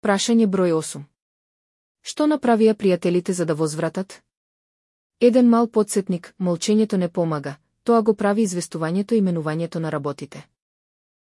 Прашање број 8. Што направија пријателите за да возвратат? Еден мал подсетник, молчењето не помага, тоа го прави известувањето и менувањето на работите.